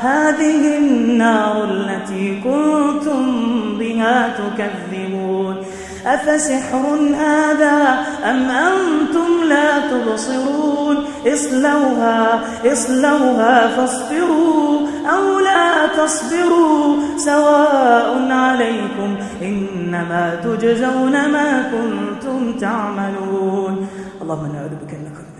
هذه النار التي كنتم بها تكذبون. أفسحر هذا أم أنتم لا تبصرون؟ اصلوها اصلوها فاصبروا أو لا تصبروا. سواء عليكم إنما تجزون ما كنتم تعملون. اللهم نعوذ بك نكون منهم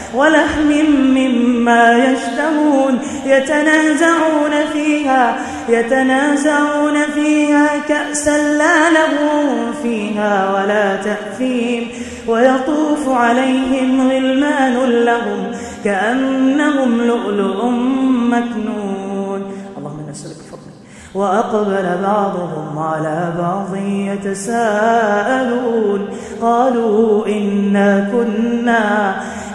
ولحم مما يشتهون يتنازعون فيها يتنازعون فيها كأسا لا لهم فيها ولا تأثيم ويطوف عليهم غلمان لهم كأنهم لؤلؤ مكنون. اللهم نسألك فضلك. وأقبل بعضهم على بعض يتساءلون. قالوا إنا كنا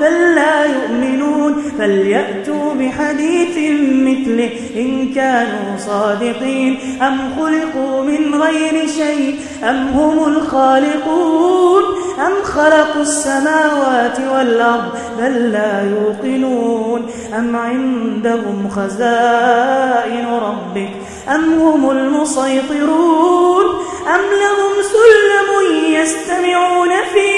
بل لا يؤمنون فليأتوا بحديث مثله إن كانوا صادقين أم خلقوا من غير شيء أم هم الخالقون أم خلقوا السماوات والأرض بل لا يوقنون أم عندهم خزائن ربك أم هم المسيطرون أم لهم سلم يستمعون فيه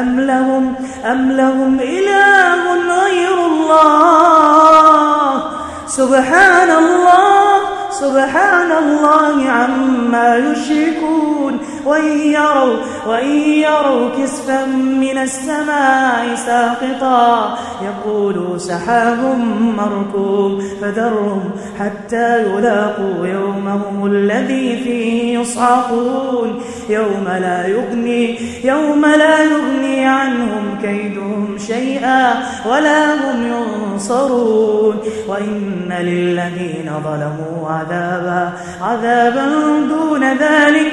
أم لهم, أم لهم إله غير الله. سبحان الله سبحان الله عما يشركون. وإن يروا, وإن يروا كسفا من السماء ساقطا يقولوا سحاب مركوم فذرهم حتى يلاقوا يومهم الذي فيه يصعقون يوم لا يغني يوم لا يغني عنهم كيدهم شيئا ولا هم ينصرون وإن للذين ظلموا عذابا عذابا دون ذلك